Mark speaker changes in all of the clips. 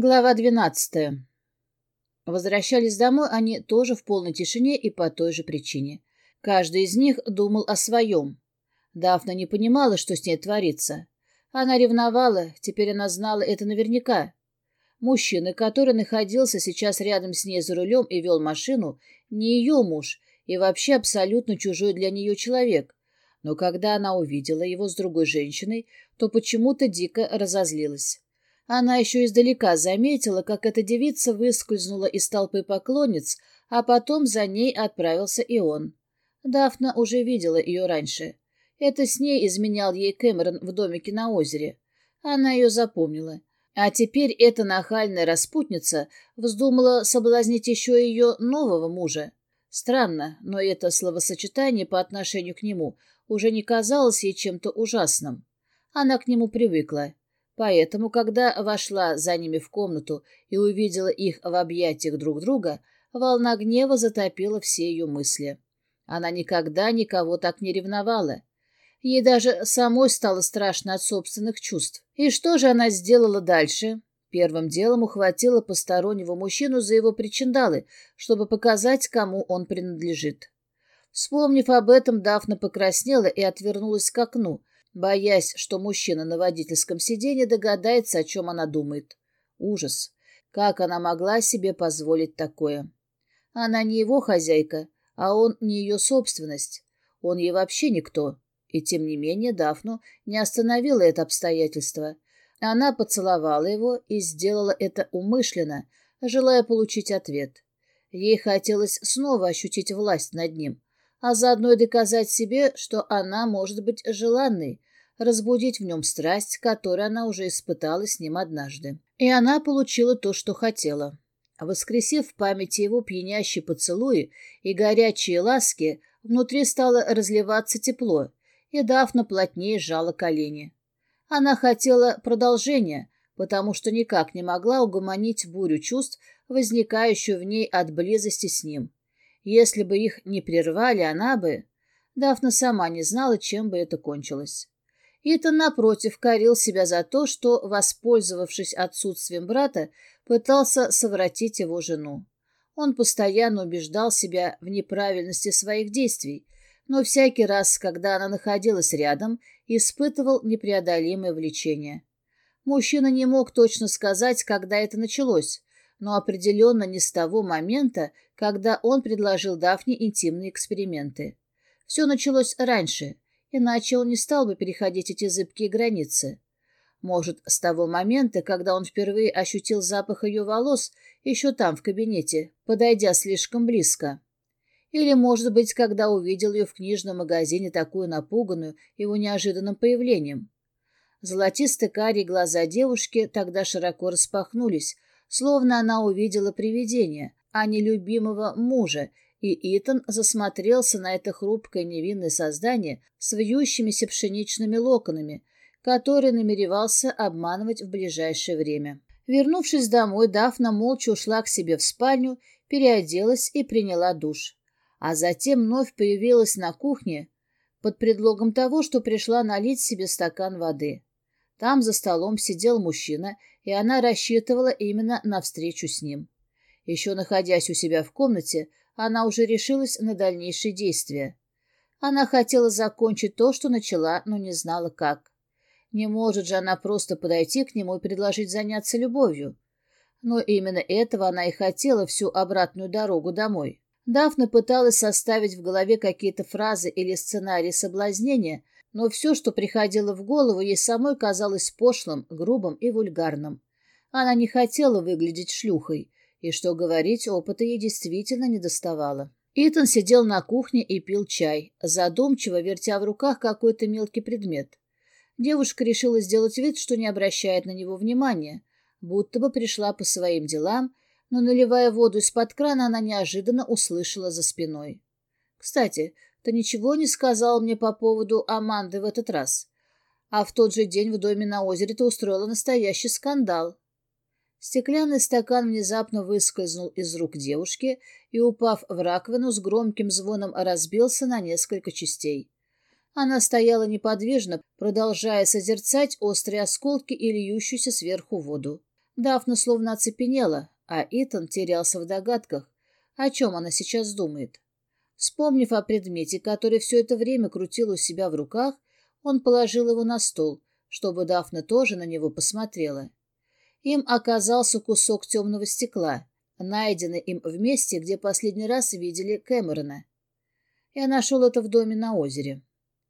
Speaker 1: Глава двенадцатая. Возвращались домой они тоже в полной тишине и по той же причине. Каждый из них думал о своем. Дафна не понимала, что с ней творится. Она ревновала, теперь она знала это наверняка. Мужчина, который находился сейчас рядом с ней за рулем и вел машину, не ее муж и вообще абсолютно чужой для нее человек. Но когда она увидела его с другой женщиной, то почему-то дико разозлилась. Она еще издалека заметила, как эта девица выскользнула из толпы поклонниц, а потом за ней отправился и он. Дафна уже видела ее раньше. Это с ней изменял ей Кэмерон в домике на озере. Она ее запомнила. А теперь эта нахальная распутница вздумала соблазнить еще ее нового мужа. Странно, но это словосочетание по отношению к нему уже не казалось ей чем-то ужасным. Она к нему привыкла. Поэтому, когда вошла за ними в комнату и увидела их в объятиях друг друга, волна гнева затопила все ее мысли. Она никогда никого так не ревновала. Ей даже самой стало страшно от собственных чувств. И что же она сделала дальше? Первым делом ухватила постороннего мужчину за его причиндалы, чтобы показать, кому он принадлежит. Вспомнив об этом, Дафна покраснела и отвернулась к окну, боясь, что мужчина на водительском сиденье догадается, о чем она думает. Ужас. Как она могла себе позволить такое? Она не его хозяйка, а он не ее собственность. Он ей вообще никто. И тем не менее Дафну не остановило это обстоятельство. Она поцеловала его и сделала это умышленно, желая получить ответ. Ей хотелось снова ощутить власть над ним, а заодно и доказать себе, что она может быть желанной, разбудить в нем страсть, которую она уже испытала с ним однажды. И она получила то, что хотела. Воскресив в памяти его пьянящие поцелуи и горячие ласки, внутри стало разливаться тепло, и Дафна плотнее сжала колени. Она хотела продолжения, потому что никак не могла угомонить бурю чувств, возникающую в ней от близости с ним. Если бы их не прервали, она бы... Дафна сама не знала, чем бы это кончилось. Итан, напротив, корил себя за то, что, воспользовавшись отсутствием брата, пытался совратить его жену. Он постоянно убеждал себя в неправильности своих действий, но всякий раз, когда она находилась рядом, испытывал непреодолимое влечение. Мужчина не мог точно сказать, когда это началось, но определенно не с того момента, когда он предложил Дафне интимные эксперименты. Все началось раньше, иначе он не стал бы переходить эти зыбкие границы. Может, с того момента, когда он впервые ощутил запах ее волос, еще там, в кабинете, подойдя слишком близко. Или, может быть, когда увидел ее в книжном магазине такую напуганную его неожиданным появлением. Золотисто-карие глаза девушки тогда широко распахнулись, словно она увидела привидение, а не любимого мужа, и Итан засмотрелся на это хрупкое невинное создание с вьющимися пшеничными локонами, который намеревался обманывать в ближайшее время. Вернувшись домой, Дафна молча ушла к себе в спальню, переоделась и приняла душ а затем вновь появилась на кухне под предлогом того, что пришла налить себе стакан воды. Там за столом сидел мужчина, и она рассчитывала именно на встречу с ним. Еще находясь у себя в комнате, она уже решилась на дальнейшие действия. Она хотела закончить то, что начала, но не знала как. Не может же она просто подойти к нему и предложить заняться любовью. Но именно этого она и хотела всю обратную дорогу домой. Дафна пыталась составить в голове какие-то фразы или сценарии соблазнения, но все, что приходило в голову, ей самой казалось пошлым, грубым и вульгарным. Она не хотела выглядеть шлюхой, и, что говорить, опыта ей действительно не доставало. Итан сидел на кухне и пил чай, задумчиво вертя в руках какой-то мелкий предмет. Девушка решила сделать вид, что не обращает на него внимания, будто бы пришла по своим делам но, наливая воду из-под крана, она неожиданно услышала за спиной. «Кстати, ты ничего не сказал мне по поводу Аманды в этот раз. А в тот же день в доме на озере ты устроила настоящий скандал». Стеклянный стакан внезапно выскользнул из рук девушки и, упав в раковину, с громким звоном разбился на несколько частей. Она стояла неподвижно, продолжая созерцать острые осколки и льющуюся сверху воду. Дафна словно оцепенела, а Итан терялся в догадках, о чем она сейчас думает. Вспомнив о предмете, который все это время крутил у себя в руках, он положил его на стол, чтобы Дафна тоже на него посмотрела. Им оказался кусок темного стекла, найденный им в месте, где последний раз видели Кэмерона. Я нашел это в доме на озере.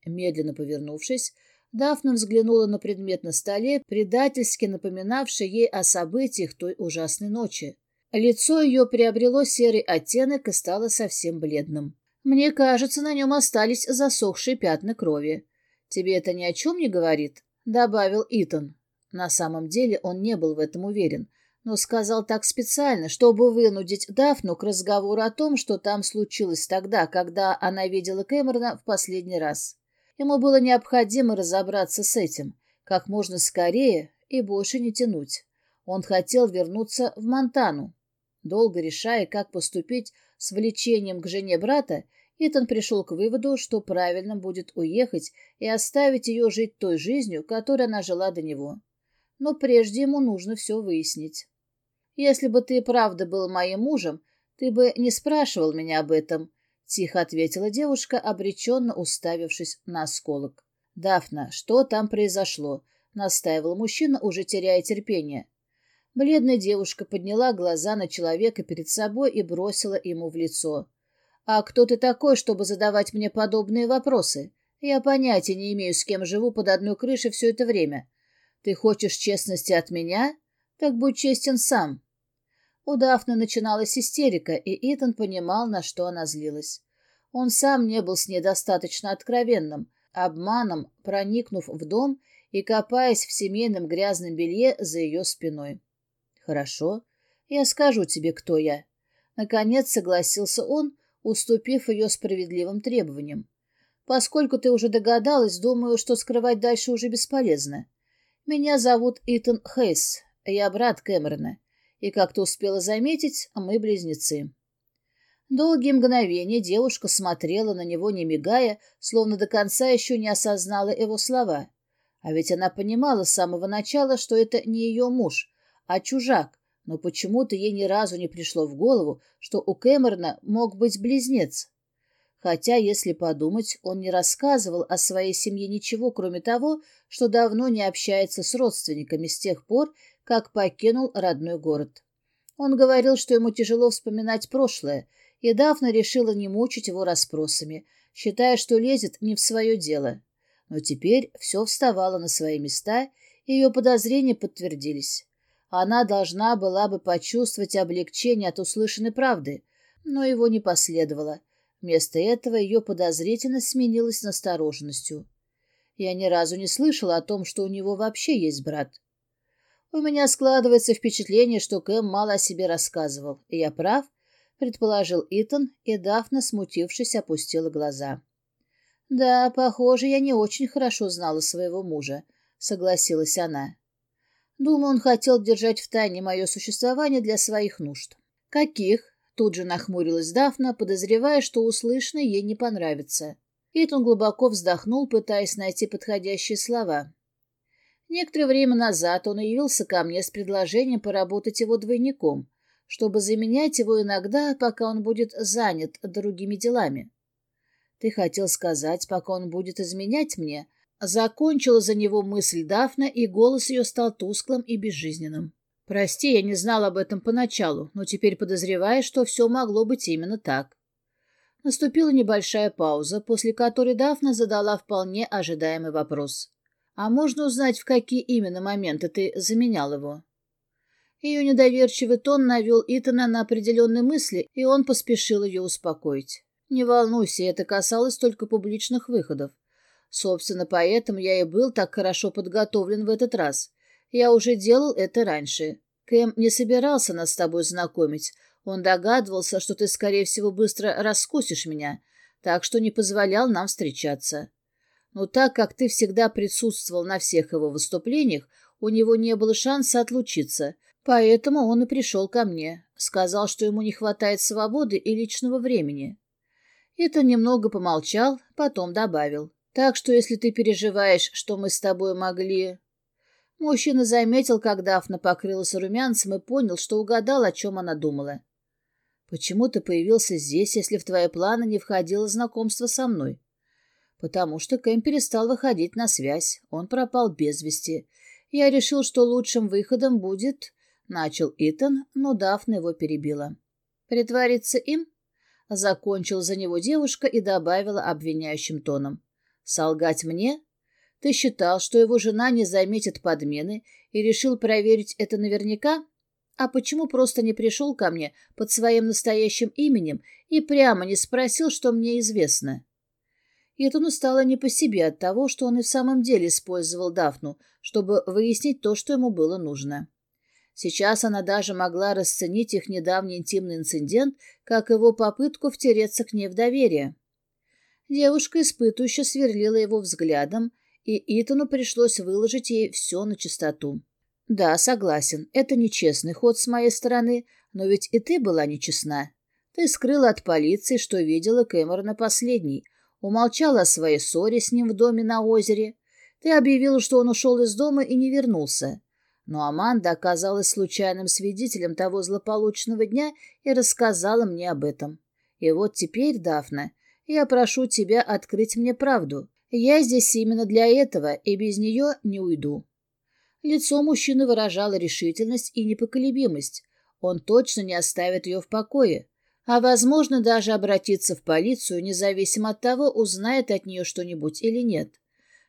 Speaker 1: Медленно повернувшись, Дафна взглянула на предмет на столе, предательски напоминавший ей о событиях той ужасной ночи. Лицо ее приобрело серый оттенок и стало совсем бледным. Мне кажется, на нем остались засохшие пятна крови. Тебе это ни о чем не говорит? Добавил Итан. На самом деле он не был в этом уверен, но сказал так специально, чтобы вынудить Дафну к разговору о том, что там случилось тогда, когда она видела Кэмерона в последний раз. Ему было необходимо разобраться с этим как можно скорее и больше не тянуть. Он хотел вернуться в Монтану. Долго решая, как поступить с влечением к жене брата, Итан пришел к выводу, что правильно будет уехать и оставить ее жить той жизнью, которой она жила до него. Но прежде ему нужно все выяснить. «Если бы ты правда был моим мужем, ты бы не спрашивал меня об этом», — тихо ответила девушка, обреченно уставившись на осколок. «Дафна, что там произошло?» — настаивал мужчина, уже теряя терпение. Бледная девушка подняла глаза на человека перед собой и бросила ему в лицо. «А кто ты такой, чтобы задавать мне подобные вопросы? Я понятия не имею, с кем живу под одной крышей все это время. Ты хочешь честности от меня? Так будь честен сам». У Дафны начиналась истерика, и Итан понимал, на что она злилась. Он сам не был с ней достаточно откровенным, обманом проникнув в дом и копаясь в семейном грязном белье за ее спиной. «Хорошо, я скажу тебе, кто я». Наконец согласился он, уступив ее справедливым требованиям. «Поскольку ты уже догадалась, думаю, что скрывать дальше уже бесполезно. Меня зовут Итан Хейс, я брат Кэмерона и, как ты успела заметить, мы близнецы. Долгие мгновения девушка смотрела на него, не мигая, словно до конца еще не осознала его слова. А ведь она понимала с самого начала, что это не ее муж, а чужак, но почему-то ей ни разу не пришло в голову, что у Кэмерона мог быть близнец. Хотя, если подумать, он не рассказывал о своей семье ничего, кроме того, что давно не общается с родственниками с тех пор, как покинул родной город. Он говорил, что ему тяжело вспоминать прошлое, и Дафна решила не мучить его расспросами, считая, что лезет не в свое дело. Но теперь все вставало на свои места, и ее подозрения подтвердились. Она должна была бы почувствовать облегчение от услышанной правды, но его не последовало. Вместо этого ее подозрительность сменилась настороженностью. Я ни разу не слышала о том, что у него вообще есть брат. У меня складывается впечатление, что Кэм мало о себе рассказывал. И я прав, предположил Итан, и Дафна, смутившись, опустила глаза. Да, похоже, я не очень хорошо знала своего мужа, согласилась она. Думаю, он хотел держать в тайне мое существование для своих нужд. Каких? Тут же нахмурилась Дафна, подозревая, что услышанное ей не понравится. Итан глубоко вздохнул, пытаясь найти подходящие слова. Некоторое время назад он явился ко мне с предложением поработать его двойником, чтобы заменять его иногда, пока он будет занят другими делами. Ты хотел сказать, пока он будет изменять мне? Закончила за него мысль Дафна, и голос ее стал тусклым и безжизненным. Прости, я не знал об этом поначалу, но теперь подозреваю, что все могло быть именно так. Наступила небольшая пауза, после которой Дафна задала вполне ожидаемый вопрос. А можно узнать, в какие именно моменты ты заменял его? Ее недоверчивый тон навел Итана на определенные мысли, и он поспешил ее успокоить. Не волнуйся, это касалось только публичных выходов. Собственно, поэтому я и был так хорошо подготовлен в этот раз. Я уже делал это раньше. Кэм не собирался нас с тобой знакомить. Он догадывался, что ты, скорее всего, быстро раскусишь меня, так что не позволял нам встречаться. Но так как ты всегда присутствовал на всех его выступлениях, у него не было шанса отлучиться, поэтому он и пришел ко мне. Сказал, что ему не хватает свободы и личного времени. Это немного помолчал, потом добавил. Так что если ты переживаешь, что мы с тобой могли... Мужчина заметил, как Дафна покрылась румянцем и понял, что угадал, о чем она думала. «Почему ты появился здесь, если в твои планы не входило знакомство со мной?» «Потому что Кэм перестал выходить на связь. Он пропал без вести. Я решил, что лучшим выходом будет...» Начал Итан, но Дафна его перебила. «Притвориться им?» Закончил за него девушка и добавила обвиняющим тоном. «Солгать мне? Ты считал, что его жена не заметит подмены и решил проверить это наверняка? А почему просто не пришел ко мне под своим настоящим именем и прямо не спросил, что мне известно?» Итану стало не по себе от того, что он и в самом деле использовал Дафну, чтобы выяснить то, что ему было нужно. Сейчас она даже могла расценить их недавний интимный инцидент как его попытку втереться к ней в доверие. Девушка испытующе сверлила его взглядом, и Итану пришлось выложить ей все на чистоту. «Да, согласен, это нечестный ход с моей стороны, но ведь и ты была нечестна. Ты скрыла от полиции, что видела Кэмерона последний, умолчала о своей ссоре с ним в доме на озере. Ты объявила, что он ушел из дома и не вернулся. Но Аманда оказалась случайным свидетелем того злополучного дня и рассказала мне об этом. И вот теперь, Дафна, я прошу тебя открыть мне правду. Я здесь именно для этого, и без нее не уйду». Лицо мужчины выражало решительность и непоколебимость. Он точно не оставит ее в покое, а, возможно, даже обратиться в полицию, независимо от того, узнает от нее что-нибудь или нет.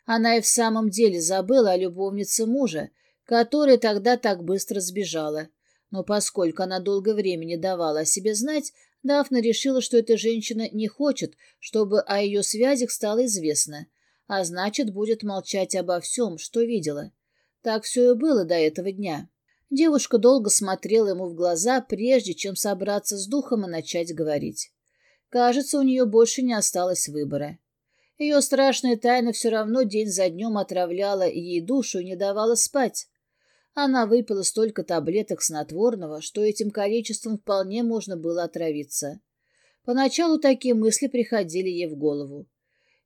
Speaker 1: Она и в самом деле забыла о любовнице мужа, которая тогда так быстро сбежала. Но поскольку она долго времени давала о себе знать, Дафна решила, что эта женщина не хочет, чтобы о ее связях стало известно, а значит, будет молчать обо всем, что видела. Так все и было до этого дня. Девушка долго смотрела ему в глаза, прежде чем собраться с духом и начать говорить. Кажется, у нее больше не осталось выбора. Ее страшная тайна все равно день за днем отравляла ей душу и не давала спать. Она выпила столько таблеток снотворного, что этим количеством вполне можно было отравиться. Поначалу такие мысли приходили ей в голову.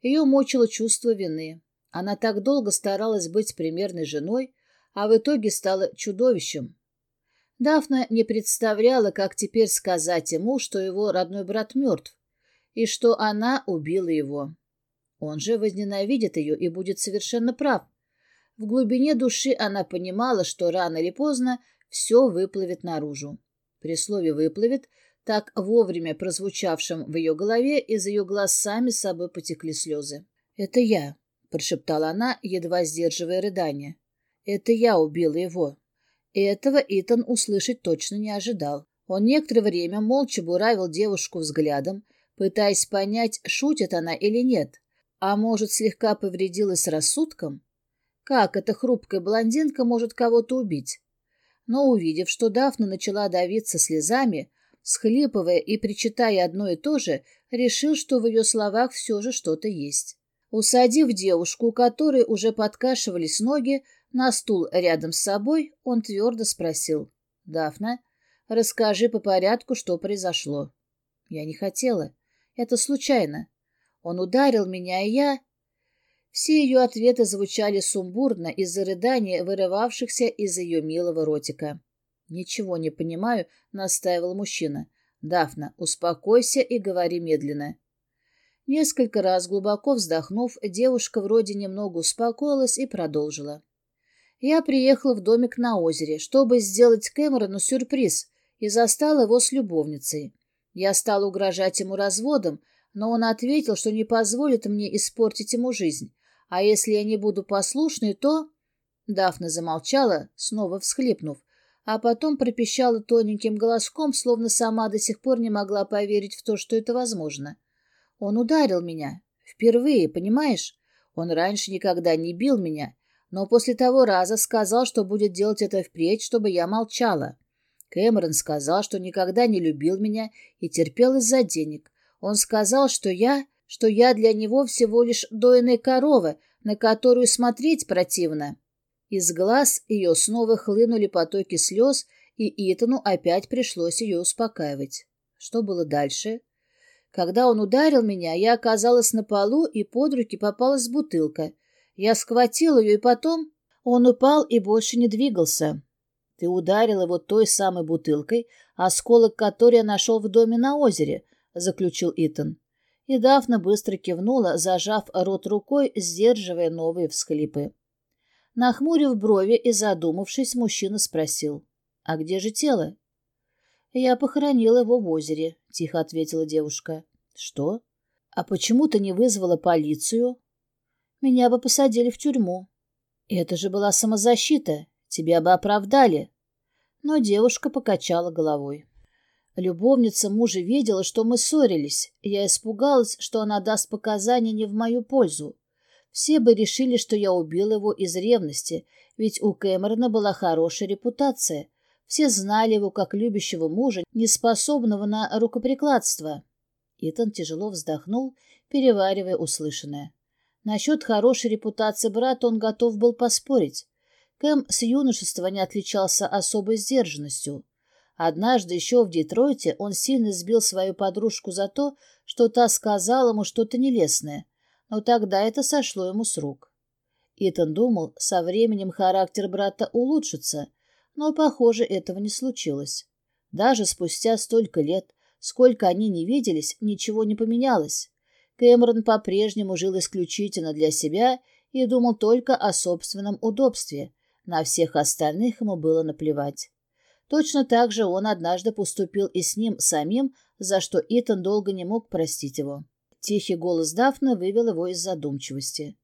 Speaker 1: Ее мучило чувство вины. Она так долго старалась быть примерной женой, а в итоге стала чудовищем. Дафна не представляла, как теперь сказать ему, что его родной брат мертв, и что она убила его. Он же возненавидит ее и будет совершенно прав. В глубине души она понимала, что рано или поздно все выплывет наружу. При слове «выплывет» так вовремя прозвучавшем в ее голове, из ее глаз сами собой потекли слезы. «Это я», — прошептала она, едва сдерживая рыдание. «Это я убила его». Этого Итан услышать точно не ожидал. Он некоторое время молча буравил девушку взглядом, пытаясь понять, шутит она или нет, а может, слегка повредилась рассудком. Как эта хрупкая блондинка может кого-то убить? Но, увидев, что Дафна начала давиться слезами, схлипывая и причитая одно и то же, решил, что в ее словах все же что-то есть. Усадив девушку, у которой уже подкашивались ноги, на стул рядом с собой, он твердо спросил. «Дафна, расскажи по порядку, что произошло». «Я не хотела. Это случайно. Он ударил меня, и я...» Все ее ответы звучали сумбурно из-за рыдания, вырывавшихся из ее милого ротика. «Ничего не понимаю», — настаивал мужчина. «Дафна, успокойся и говори медленно». Несколько раз глубоко вздохнув, девушка вроде немного успокоилась и продолжила. «Я приехала в домик на озере, чтобы сделать Кэмерону сюрприз, и застала его с любовницей. Я стала угрожать ему разводом, но он ответил, что не позволит мне испортить ему жизнь, а если я не буду послушной, то...» Дафна замолчала, снова всхлипнув, а потом пропищала тоненьким голоском, словно сама до сих пор не могла поверить в то, что это возможно. «Он ударил меня. Впервые, понимаешь? Он раньше никогда не бил меня, но после того раза сказал, что будет делать это впредь, чтобы я молчала. Кэмерон сказал, что никогда не любил меня и терпел из-за денег. Он сказал, что я что я для него всего лишь дойная корова, на которую смотреть противно. Из глаз ее снова хлынули потоки слез, и Итану опять пришлось ее успокаивать. Что было дальше? Когда он ударил меня, я оказалась на полу, и под руки попалась бутылка. Я схватил ее, и потом... Он упал и больше не двигался. Ты ударил его той самой бутылкой, осколок которой я нашел в доме на озере, — заключил Итан. И Дафна быстро кивнула, зажав рот рукой, сдерживая новые всхлипы. Нахмурив брови и задумавшись, мужчина спросил. — А где же тело? — Я похоронила его в озере, — тихо ответила девушка. — Что? А почему ты не вызвала полицию? Меня бы посадили в тюрьму. Это же была самозащита. Тебя бы оправдали. Но девушка покачала головой. Любовница мужа видела, что мы ссорились. Я испугалась, что она даст показания не в мою пользу. Все бы решили, что я убила его из ревности, ведь у Кэмерона была хорошая репутация. Все знали его как любящего мужа, неспособного на рукоприкладство. Итан тяжело вздохнул, переваривая услышанное. Насчет хорошей репутации брата он готов был поспорить. Кэм с юношества не отличался особой сдержанностью. Однажды еще в Детройте он сильно сбил свою подружку за то, что та сказала ему что-то нелестное, но тогда это сошло ему с рук. Итан думал, со временем характер брата улучшится, но, похоже, этого не случилось. Даже спустя столько лет, сколько они не виделись, ничего не поменялось. Кэмерон по-прежнему жил исключительно для себя и думал только о собственном удобстве. На всех остальных ему было наплевать. Точно так же он однажды поступил и с ним самим, за что Итан долго не мог простить его. Тихий голос Дафны вывел его из задумчивости.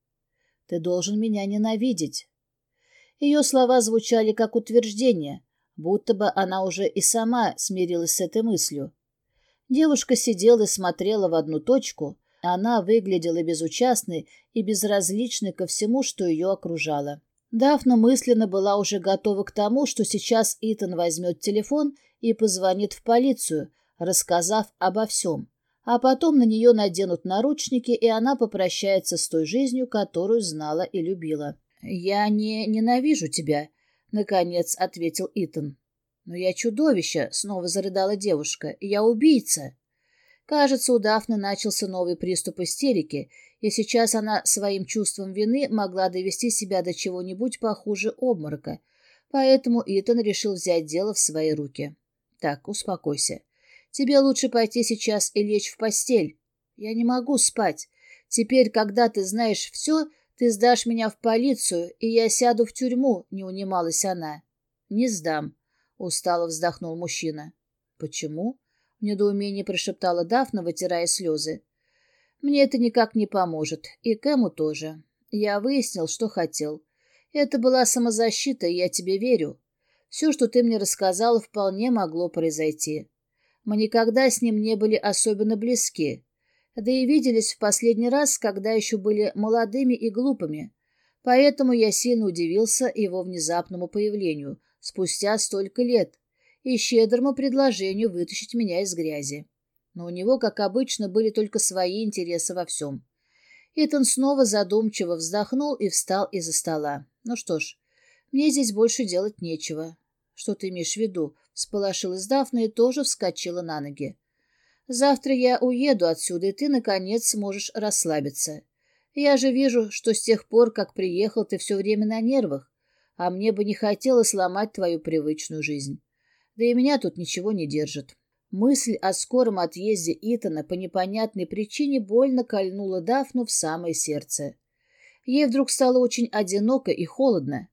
Speaker 1: «Ты должен меня ненавидеть». Ее слова звучали как утверждение, будто бы она уже и сама смирилась с этой мыслью. Девушка сидела и смотрела в одну точку, она выглядела безучастной и безразличной ко всему, что ее окружало. Дафна мысленно была уже готова к тому, что сейчас Итан возьмет телефон и позвонит в полицию, рассказав обо всем, а потом на нее наденут наручники, и она попрощается с той жизнью, которую знала и любила. «Я не ненавижу тебя», — наконец ответил Итан. «Но я чудовище», — снова зарыдала девушка. «Я убийца». Кажется, у Дафны начался новый приступ истерики, и сейчас она своим чувством вины могла довести себя до чего-нибудь похуже обморока, поэтому Итан решил взять дело в свои руки. «Так, успокойся. Тебе лучше пойти сейчас и лечь в постель. Я не могу спать. Теперь, когда ты знаешь все, ты сдашь меня в полицию, и я сяду в тюрьму», — не унималась она. «Не сдам», — устало вздохнул мужчина. «Почему?» — в недоумении прошептала Дафна, вытирая слезы. «Мне это никак не поможет, и Кэму тоже. Я выяснил, что хотел. Это была самозащита, и я тебе верю. Все, что ты мне рассказала, вполне могло произойти. Мы никогда с ним не были особенно близки, да и виделись в последний раз, когда еще были молодыми и глупыми. Поэтому я сильно удивился его внезапному появлению, спустя столько лет, и щедрому предложению вытащить меня из грязи. Но у него, как обычно, были только свои интересы во всем. Итан снова задумчиво вздохнул и встал из-за стола. «Ну что ж, мне здесь больше делать нечего». «Что ты имеешь в виду?» — сполошилась Дафна и тоже вскочила на ноги. «Завтра я уеду отсюда, и ты, наконец, сможешь расслабиться. Я же вижу, что с тех пор, как приехал, ты все время на нервах, а мне бы не хотелось сломать твою привычную жизнь. Да и меня тут ничего не держит. Мысль о скором отъезде Итана по непонятной причине больно кольнула Дафну в самое сердце. Ей вдруг стало очень одиноко и холодно.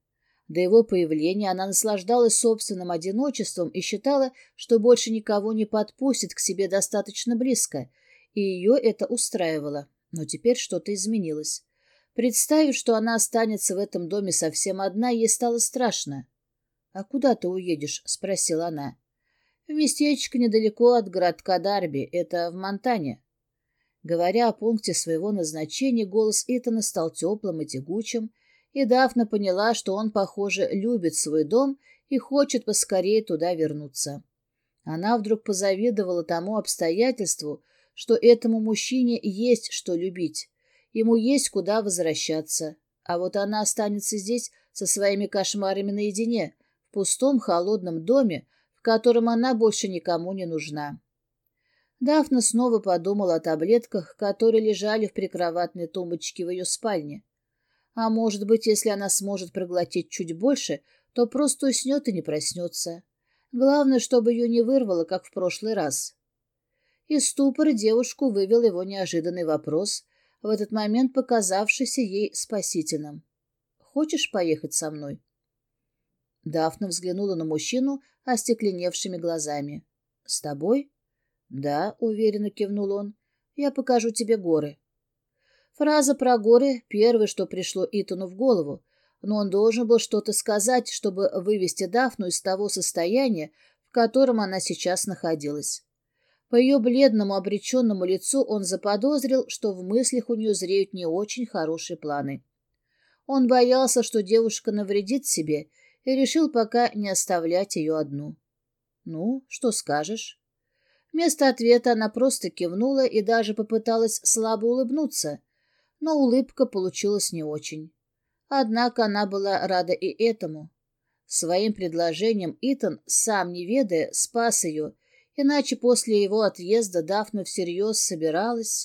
Speaker 1: До его появления она наслаждалась собственным одиночеством и считала, что больше никого не подпустит к себе достаточно близко, и ее это устраивало. Но теперь что-то изменилось. Представив, что она останется в этом доме совсем одна, ей стало страшно. «А куда ты уедешь?» — спросила она. «В местечко недалеко от городка Дарби, это в Монтане». Говоря о пункте своего назначения, голос Итана стал теплым и тягучим, и Дафна поняла, что он, похоже, любит свой дом и хочет поскорее туда вернуться. Она вдруг позавидовала тому обстоятельству, что этому мужчине есть что любить, ему есть куда возвращаться, а вот она останется здесь со своими кошмарами наедине — пустом холодном доме, в котором она больше никому не нужна. Дафна снова подумала о таблетках, которые лежали в прикроватной тумбочке в ее спальне. А может быть, если она сможет проглотить чуть больше, то просто уснет и не проснется. Главное, чтобы ее не вырвало, как в прошлый раз. Из ступора девушку вывел его неожиданный вопрос, в этот момент показавшийся ей спасительным. «Хочешь поехать со мной?» Дафна взглянула на мужчину остекленевшими глазами. «С тобой?» «Да», — уверенно кивнул он. «Я покажу тебе горы». Фраза про горы — первое, что пришло Итану в голову, но он должен был что-то сказать, чтобы вывести Дафну из того состояния, в котором она сейчас находилась. По ее бледному обреченному лицу он заподозрил, что в мыслях у нее зреют не очень хорошие планы. Он боялся, что девушка навредит себе, и решил пока не оставлять ее одну. «Ну, что скажешь?» Вместо ответа она просто кивнула и даже попыталась слабо улыбнуться, но улыбка получилась не очень. Однако она была рада и этому. Своим предложением Итан, сам не ведая, спас ее, иначе после его отъезда Дафна всерьез собиралась...